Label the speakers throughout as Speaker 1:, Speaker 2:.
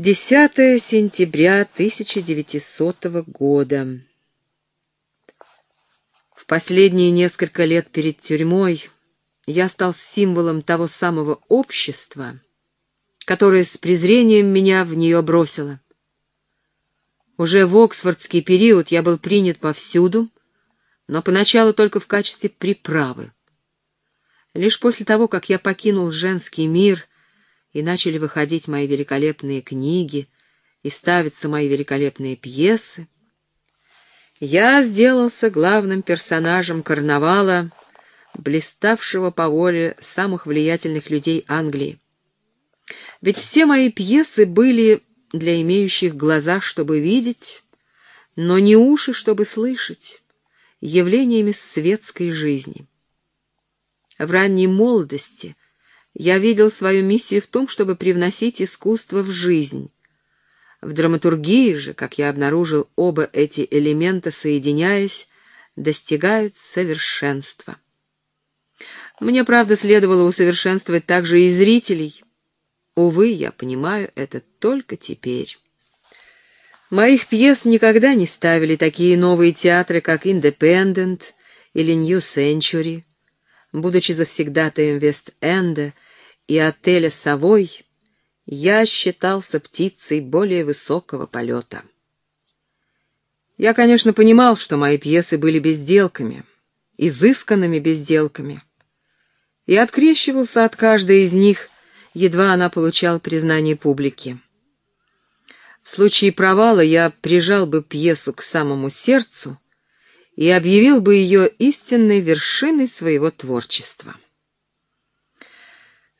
Speaker 1: 10 сентября 1900 года. В последние несколько лет перед тюрьмой я стал символом того самого общества, которое с презрением меня в нее бросило. Уже в Оксфордский период я был принят повсюду, но поначалу только в качестве приправы. Лишь после того, как я покинул женский мир — и начали выходить мои великолепные книги, и ставятся мои великолепные пьесы, я сделался главным персонажем карнавала, блиставшего по воле самых влиятельных людей Англии. Ведь все мои пьесы были для имеющих глаза, чтобы видеть, но не уши, чтобы слышать, явлениями светской жизни. В ранней молодости я видел свою миссию в том, чтобы привносить искусство в жизнь. В драматургии же, как я обнаружил, оба эти элемента, соединяясь, достигают совершенства. Мне, правда, следовало усовершенствовать также и зрителей. Увы, я понимаю это только теперь. Моих пьес никогда не ставили такие новые театры, как «Индепендент» или «Нью Сенчури». Будучи завсегдатаем Вест-Энда, и отеля «Совой» я считался птицей более высокого полета. Я, конечно, понимал, что мои пьесы были безделками, изысканными безделками, и открещивался от каждой из них, едва она получала признание публики. В случае провала я прижал бы пьесу к самому сердцу и объявил бы ее истинной вершиной своего творчества.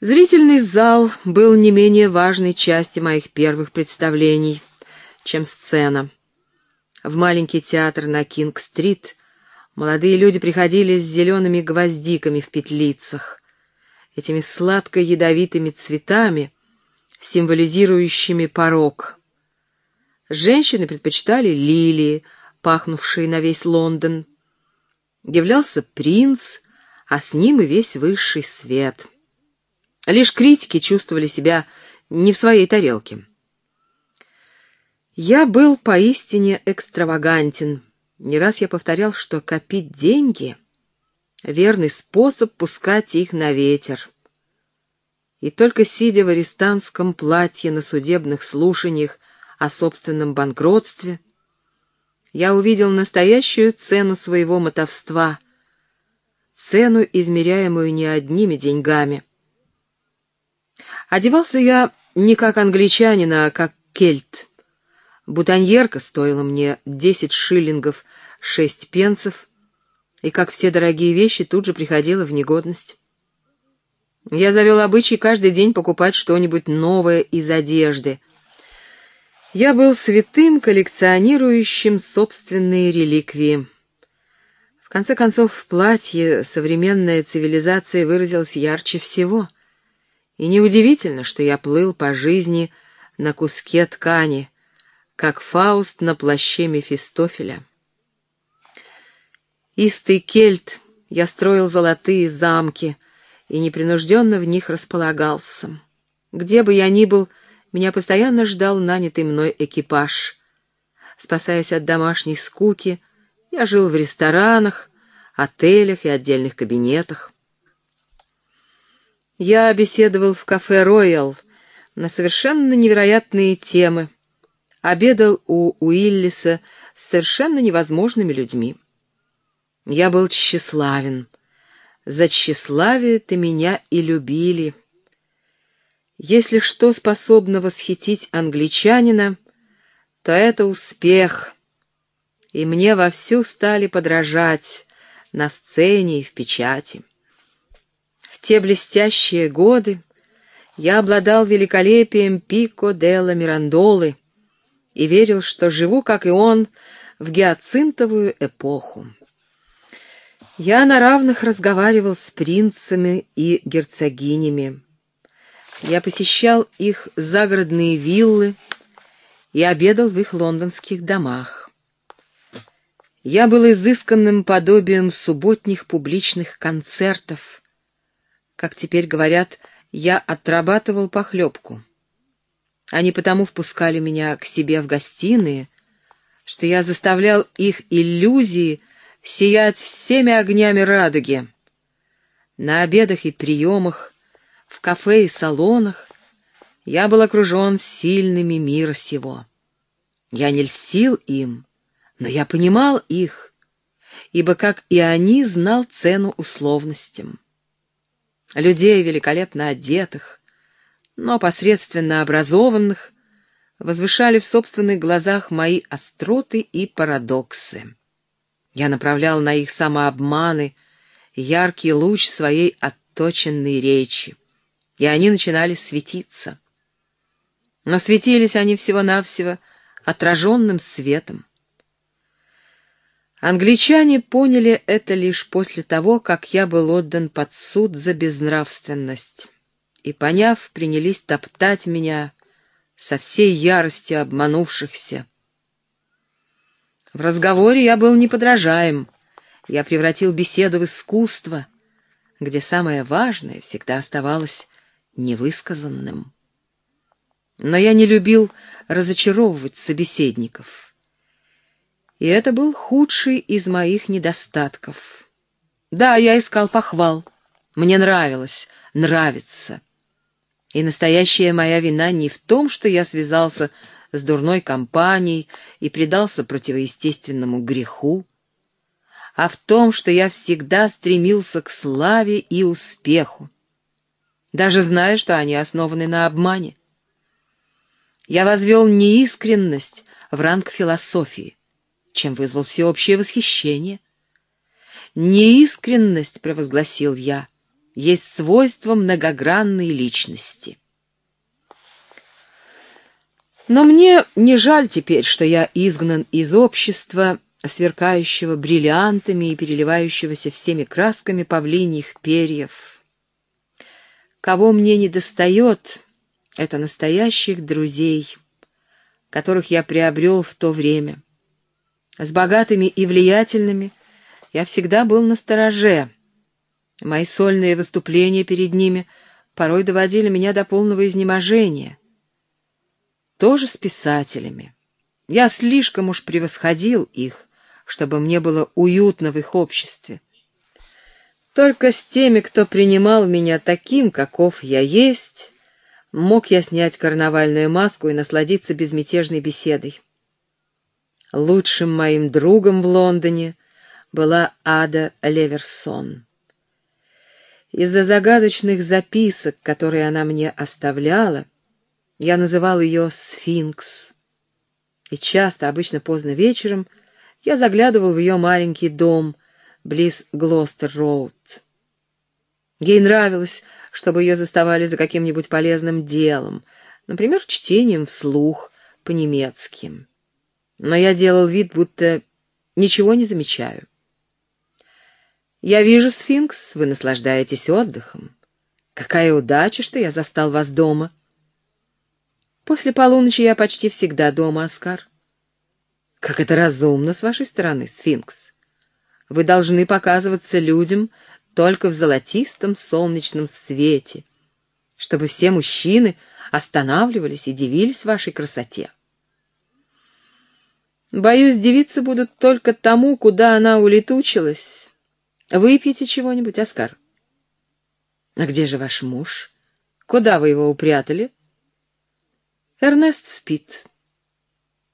Speaker 1: Зрительный зал был не менее важной частью моих первых представлений, чем сцена. В маленький театр на Кинг-стрит молодые люди приходили с зелеными гвоздиками в петлицах, этими сладко-ядовитыми цветами, символизирующими порог. Женщины предпочитали лилии, пахнувшие на весь Лондон. Являлся принц, а с ним и весь высший свет — Лишь критики чувствовали себя не в своей тарелке. Я был поистине экстравагантен. Не раз я повторял, что копить деньги — верный способ пускать их на ветер. И только сидя в арестантском платье на судебных слушаниях о собственном банкротстве, я увидел настоящую цену своего мотовства, цену, измеряемую не одними деньгами, Одевался я не как англичанин, а как кельт. Бутоньерка стоила мне десять шиллингов шесть пенсов, и, как все дорогие вещи, тут же приходила в негодность. Я завел обычай каждый день покупать что-нибудь новое из одежды. Я был святым, коллекционирующим собственные реликвии. В конце концов, в платье современная цивилизация выразилась ярче всего — и неудивительно, что я плыл по жизни на куске ткани, как Фауст на плаще Мефистофеля. Истый кельт, я строил золотые замки и непринужденно в них располагался. Где бы я ни был, меня постоянно ждал нанятый мной экипаж. Спасаясь от домашней скуки, я жил в ресторанах, отелях и отдельных кабинетах. Я беседовал в кафе «Роял» на совершенно невероятные темы, обедал у Уиллиса с совершенно невозможными людьми. Я был тщеславен. За тщеславие-то меня и любили. Если что способно восхитить англичанина, то это успех. И мне вовсю стали подражать на сцене и в печати. В те блестящие годы я обладал великолепием Пико делла Мирандолы и верил, что живу, как и он, в гиацинтовую эпоху. Я на равных разговаривал с принцами и герцогинями. Я посещал их загородные виллы и обедал в их лондонских домах. Я был изысканным подобием субботних публичных концертов, как теперь говорят, я отрабатывал похлебку. Они потому впускали меня к себе в гостиные, что я заставлял их иллюзии сиять всеми огнями радуги. На обедах и приемах, в кафе и салонах я был окружен сильными мира сего. Я не льстил им, но я понимал их, ибо, как и они, знал цену условностям. Людей, великолепно одетых, но посредственно образованных, возвышали в собственных глазах мои остроты и парадоксы. Я направлял на их самообманы яркий луч своей отточенной речи, и они начинали светиться. Но светились они всего-навсего отраженным светом. Англичане поняли это лишь после того, как я был отдан под суд за безнравственность, и, поняв, принялись топтать меня со всей яростью обманувшихся. В разговоре я был неподражаем, я превратил беседу в искусство, где самое важное всегда оставалось невысказанным. Но я не любил разочаровывать собеседников. И это был худший из моих недостатков. Да, я искал похвал. Мне нравилось, нравится. И настоящая моя вина не в том, что я связался с дурной компанией и предался противоестественному греху, а в том, что я всегда стремился к славе и успеху, даже зная, что они основаны на обмане. Я возвел неискренность в ранг философии, чем вызвал всеобщее восхищение. Неискренность, провозгласил я, есть свойство многогранной личности. Но мне не жаль теперь, что я изгнан из общества, сверкающего бриллиантами и переливающегося всеми красками павлиньих перьев. Кого мне не достает, это настоящих друзей, которых я приобрел в то время. С богатыми и влиятельными я всегда был на стороже. Мои сольные выступления перед ними порой доводили меня до полного изнеможения. Тоже с писателями. Я слишком уж превосходил их, чтобы мне было уютно в их обществе. Только с теми, кто принимал меня таким, каков я есть, мог я снять карнавальную маску и насладиться безмятежной беседой. Лучшим моим другом в Лондоне была Ада Леверсон. Из-за загадочных записок, которые она мне оставляла, я называл ее «Сфинкс». И часто, обычно поздно вечером, я заглядывал в ее маленький дом близ Глостер-Роуд. Ей нравилось, чтобы ее заставали за каким-нибудь полезным делом, например, чтением вслух по-немецки. Но я делал вид, будто ничего не замечаю. «Я вижу, сфинкс, вы наслаждаетесь отдыхом. Какая удача, что я застал вас дома!» «После полуночи я почти всегда дома, Оскар». «Как это разумно с вашей стороны, сфинкс! Вы должны показываться людям только в золотистом солнечном свете, чтобы все мужчины останавливались и дивились вашей красоте. Боюсь, девицы будут только тому, куда она улетучилась. Выпьете чего-нибудь, Оскар? А где же ваш муж? Куда вы его упрятали? Эрнест спит.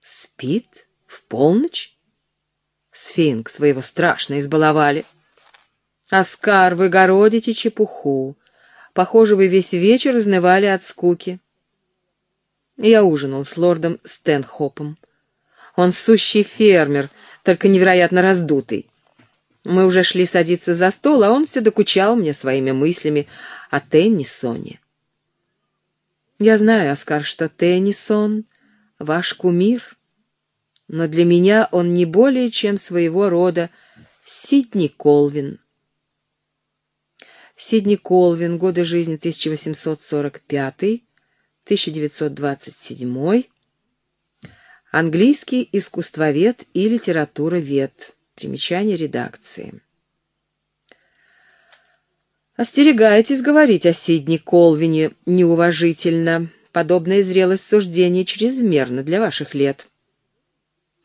Speaker 1: Спит? В полночь? Сфинкс, вы его страшно избаловали. «Оскар, вы городите чепуху. Похоже, вы весь вечер изнывали от скуки». Я ужинал с лордом Стэнхопом. Он сущий фермер, только невероятно раздутый. Мы уже шли садиться за стол, а он все докучал мне своими мыслями о Теннисоне. Я знаю, Оскар, что Теннисон — ваш кумир, но для меня он не более чем своего рода Сидни Колвин. Сидни Колвин, годы жизни 1845-1927, английский искусствовед и литературовед. Примечание редакции. Остерегайтесь говорить о Сидни Колвине неуважительно, подобная зрелость суждения чрезмерна для ваших лет.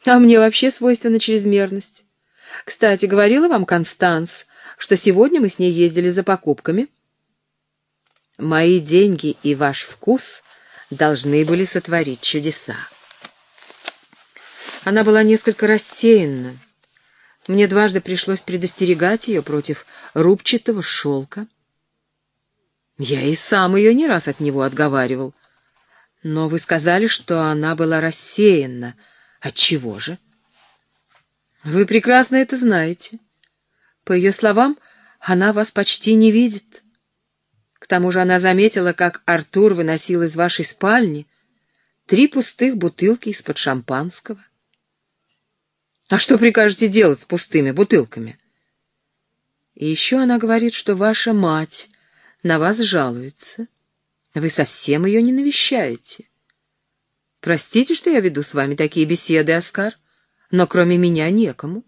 Speaker 1: А мне вообще свойственна чрезмерность. Кстати, говорила вам Констанс, что сегодня мы с ней ездили за покупками. Мои деньги и ваш вкус должны были сотворить чудеса. Она была несколько рассеянна. Мне дважды пришлось предостерегать ее против рубчатого шелка. Я и сам ее не раз от него отговаривал. Но вы сказали, что она была рассеянна. Отчего же? Вы прекрасно это знаете. По ее словам, она вас почти не видит. К тому же она заметила, как Артур выносил из вашей спальни три пустых бутылки из-под шампанского. А что прикажете делать с пустыми бутылками? И еще она говорит, что ваша мать на вас жалуется. Вы совсем ее не навещаете. Простите, что я веду с вами такие беседы, Оскар, но кроме меня некому.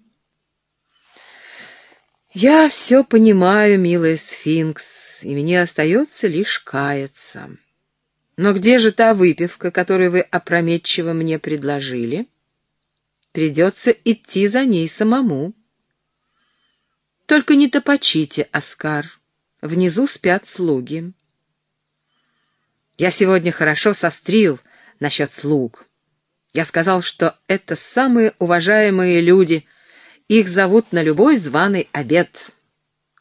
Speaker 1: Я все понимаю, милая сфинкс, и мне остается лишь каяться. Но где же та выпивка, которую вы опрометчиво мне предложили? — Придется идти за ней самому. Только не топочите, Оскар. Внизу спят слуги. Я сегодня хорошо сострил насчет слуг. Я сказал, что это самые уважаемые люди. Их зовут на любой званый обед.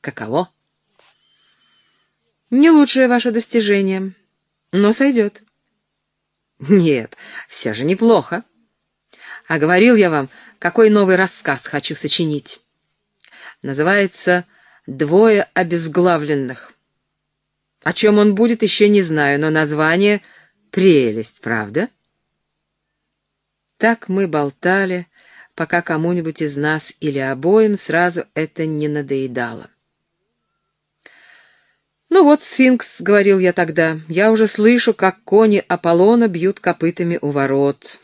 Speaker 1: Каково? Не лучшее ваше достижение, но сойдет. Нет, все же неплохо. А говорил я вам, какой новый рассказ хочу сочинить. Называется «Двое обезглавленных». О чем он будет, еще не знаю, но название — прелесть, правда? Так мы болтали, пока кому-нибудь из нас или обоим сразу это не надоедало. «Ну вот, сфинкс», — говорил я тогда, — «я уже слышу, как кони Аполлона бьют копытами у ворот»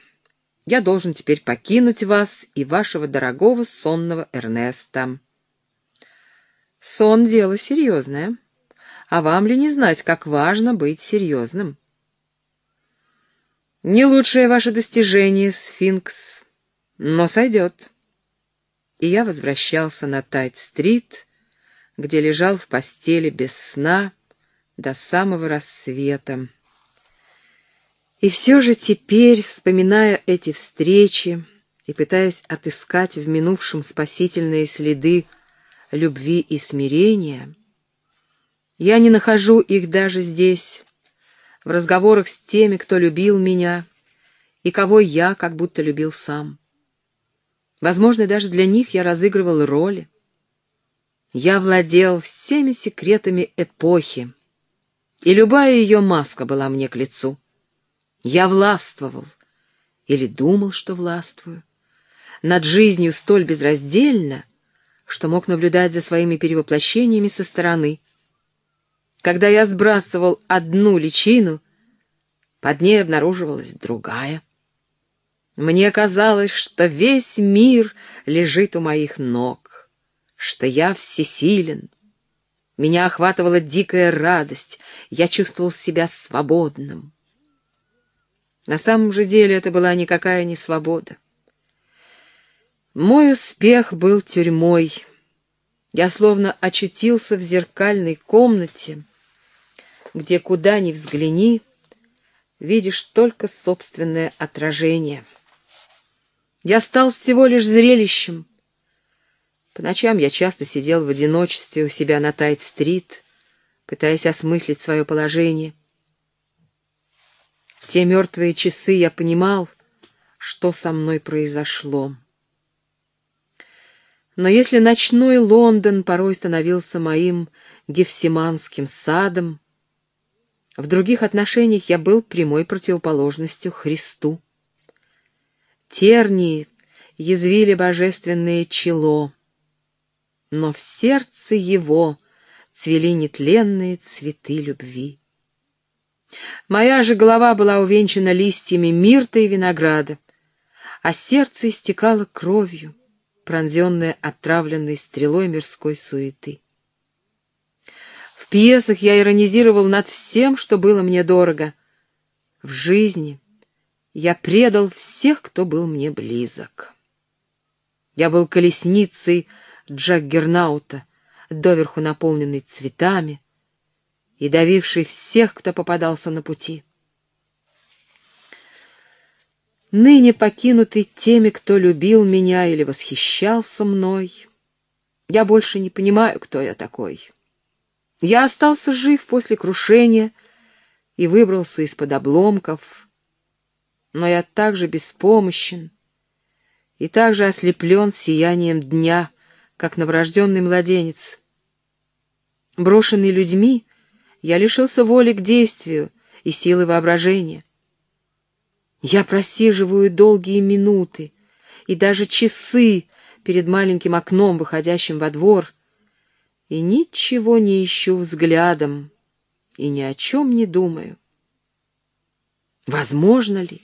Speaker 1: я должен теперь покинуть вас и вашего дорогого сонного Эрнеста. Сон — дело серьезное. А вам ли не знать, как важно быть серьезным? Не лучшее ваше достижение, сфинкс, но сойдет. И я возвращался на Тайт-стрит, где лежал в постели без сна до самого рассвета. И все же теперь, вспоминая эти встречи и пытаясь отыскать в минувшем спасительные следы любви и смирения, я не нахожу их даже здесь, в разговорах с теми, кто любил меня и кого я как будто любил сам. Возможно, даже для них я разыгрывал роли. Я владел всеми секретами эпохи, и любая ее маска была мне к лицу. Я властвовал, или думал, что властвую, над жизнью столь безраздельно, что мог наблюдать за своими перевоплощениями со стороны. Когда я сбрасывал одну личину, под ней обнаруживалась другая. Мне казалось, что весь мир лежит у моих ног, что я всесилен. Меня охватывала дикая радость, я чувствовал себя свободным. На самом же деле это была никакая не свобода. Мой успех был тюрьмой. Я словно очутился в зеркальной комнате, где куда ни взгляни, видишь только собственное отражение. Я стал всего лишь зрелищем. По ночам я часто сидел в одиночестве у себя на Тайт-стрит, пытаясь осмыслить свое положение — те мертвые часы я понимал, что со мной произошло. Но если ночной Лондон порой становился моим гефсиманским садом, в других отношениях я был прямой противоположностью Христу. Тернии язвили божественное чело, но в сердце его цвели нетленные цветы любви. Моя же голова была увенчана листьями мирта и винограда, а сердце истекало кровью, пронзенное отравленной стрелой мирской суеты. В пьесах я иронизировал над всем, что было мне дорого, в жизни я предал всех, кто был мне близок. Я был колесницей Джаггернаута, доверху наполненной цветами и давившей всех, кто попадался на пути. Ныне покинутый теми, кто любил меня или восхищался мной, я больше не понимаю, кто я такой. Я остался жив после крушения и выбрался из-под обломков, но я также беспомощен и также ослеплен сиянием дня, как новорожденный младенец. Брошенный людьми, я лишился воли к действию и силы воображения. Я просиживаю долгие минуты и даже часы перед маленьким окном, выходящим во двор, и ничего не ищу взглядом и ни о чем не думаю. Возможно ли,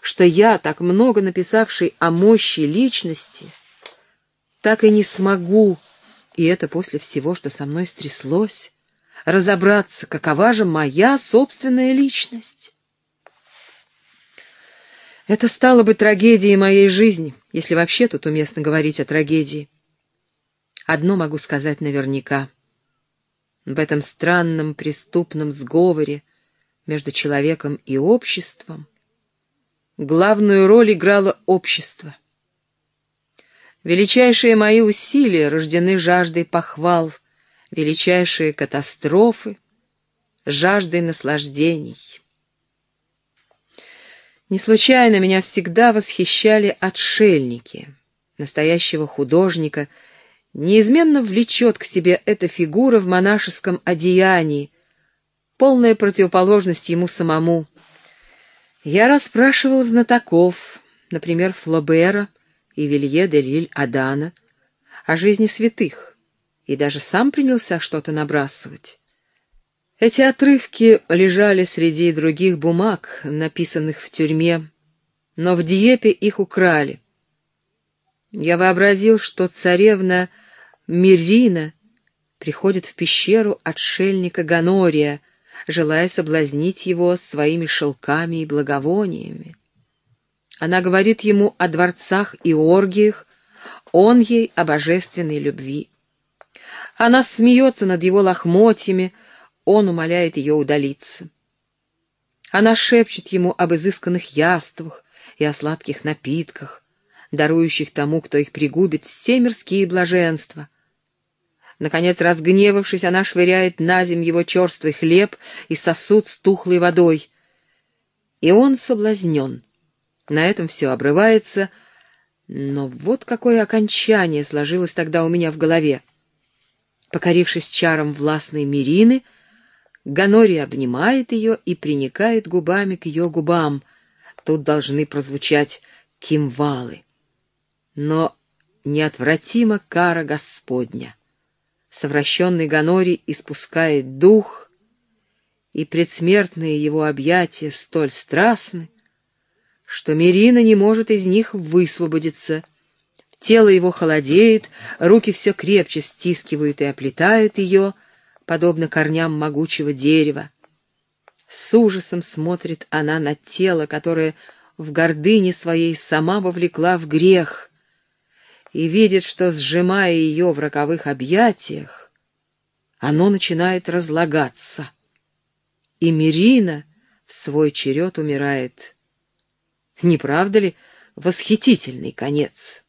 Speaker 1: что я, так много написавший о мощи личности, так и не смогу, и это после всего, что со мной стряслось, разобраться, какова же моя собственная личность? Это стало бы трагедией моей жизни, если вообще тут уместно говорить о трагедии. Одно могу сказать наверняка. В этом странном преступном сговоре между человеком и обществом главную роль играло общество. Величайшие мои усилия рождены жаждой похвал, величайшие катастрофы — жаждой наслаждений. Не случайно меня всегда восхищали отшельники. Настоящего художника неизменно влечет к себе эта фигура в монашеском одеянии, полная противоположность ему самому. Я расспрашивал знатоков, например, Флобера и Вилье де Лиль-Адана, о жизни святых, и даже сам принялся что-то набрасывать. Эти отрывки лежали среди других бумаг, написанных в тюрьме, но в Диепе их украли. Я вообразил, что царевна Мирина приходит в пещеру отшельника Ганория, желая соблазнить его своими шелками и благовониями. Она говорит ему о дворцах и оргиях, он ей о божественной любви. Она смеется над его лохмотьями, он умоляет ее удалиться. Она шепчет ему об изысканных яствах и о сладких напитках, дарующих тому, кто их пригубит, все мирские блаженства. Наконец, разгневавшись, она швыряет на земь его черствый хлеб и сосуд с тухлой водой. И он соблазнен. На этом все обрывается, но вот какое окончание сложилось тогда у меня в голове. Покорившись чарам властной Мирины, — Ганори обнимает ее и приникает губами к ее губам. Тут должны прозвучать кимвалы. Но неотвратима кара Господня. Совращенный Ганори испускает дух, и предсмертные его объятия столь страстны, что Мирина не может из них высвободиться. Тело его холодеет, руки все крепче стискивают и оплетают ее — подобно корням могучего дерева. С ужасом смотрит она на тело, которое в гордыне своей сама вовлекла в грех, и видит, что, сжимая ее в роковых объятиях, оно начинает разлагаться. И Мирина в свой черед умирает. Не правда ли восхитительный конец?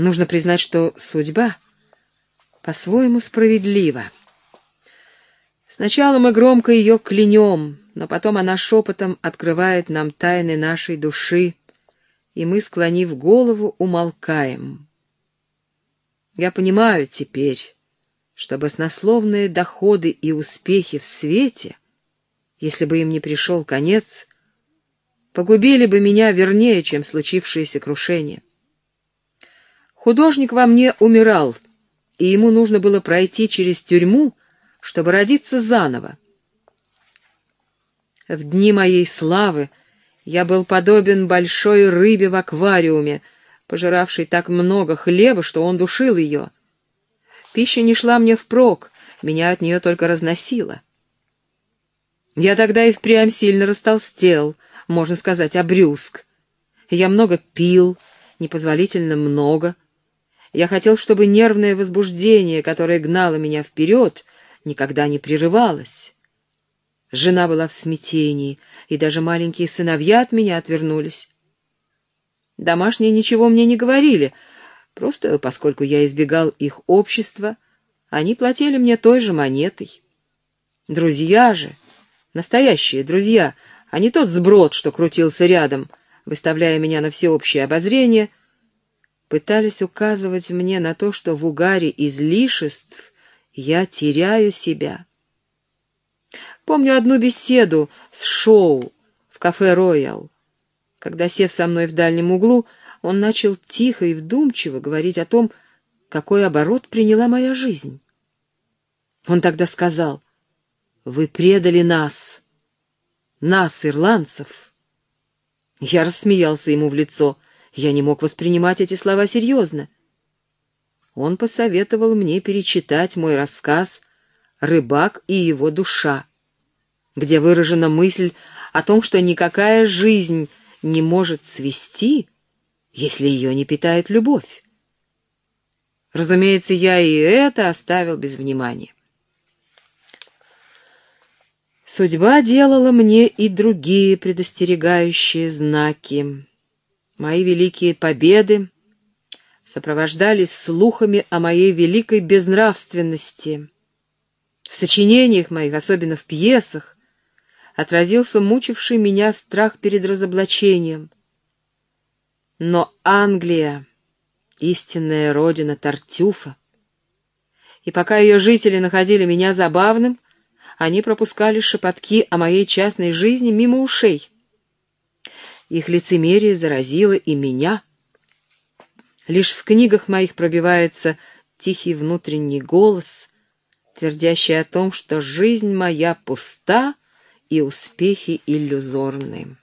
Speaker 1: Нужно признать, что судьба — по-своему справедливо. Сначала мы громко ее клянем, но потом она шепотом открывает нам тайны нашей души, и мы, склонив голову, умолкаем. Я понимаю теперь, что баснословные доходы и успехи в свете, если бы им не пришел конец, погубили бы меня вернее, чем случившееся крушение. Художник во мне умирал — и ему нужно было пройти через тюрьму, чтобы родиться заново. В дни моей славы я был подобен большой рыбе в аквариуме, пожиравшей так много хлеба, что он душил ее. Пища не шла мне впрок, меня от нее только разносило. Я тогда и впрямь сильно растолстел, можно сказать, обрюзг. Я много пил, непозволительно много. Я хотел, чтобы нервное возбуждение, которое гнало меня вперед, никогда не прерывалось. Жена была в смятении, и даже маленькие сыновья от меня отвернулись. Домашние ничего мне не говорили, просто поскольку я избегал их общества, они платили мне той же монетой. Друзья же, настоящие друзья, а не тот сброд, что крутился рядом, выставляя меня на всеобщее обозрение, пытались указывать мне на то, что в угаре излишеств я теряю себя. Помню одну беседу с Шоу в кафе «Роял». Когда, сев со мной в дальнем углу, он начал тихо и вдумчиво говорить о том, какой оборот приняла моя жизнь. Он тогда сказал, «Вы предали нас, нас, ирландцев». Я рассмеялся ему в лицо. Я не мог воспринимать эти слова серьезно. Он посоветовал мне перечитать мой рассказ «Рыбак и его душа», где выражена мысль о том, что никакая жизнь не может цвести, если ее не питает любовь. Разумеется, я и это оставил без внимания. Судьба делала мне и другие предостерегающие знаки. Мои великие победы сопровождались слухами о моей великой безнравственности. В сочинениях моих, особенно в пьесах, отразился мучивший меня страх перед разоблачением. Но Англия — истинная родина Тартюфа. И пока ее жители находили меня забавным, они пропускали шепотки о моей частной жизни мимо ушей. Их лицемерие заразило и меня. Лишь в книгах моих пробивается тихий внутренний голос, твердящий о том, что жизнь моя пуста и успехи иллюзорны.